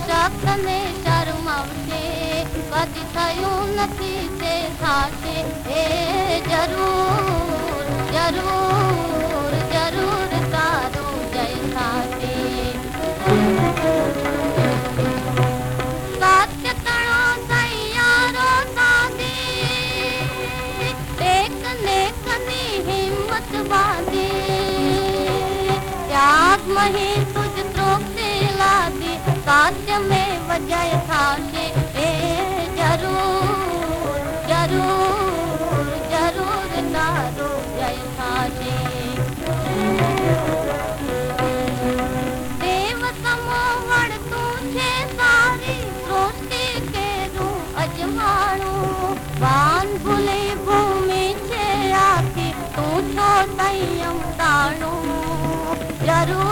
شرمے نتی جرور دار جی سادی تیار دادی نے کسی ہمت بادی देवारी भूमि दाणू ज़रूर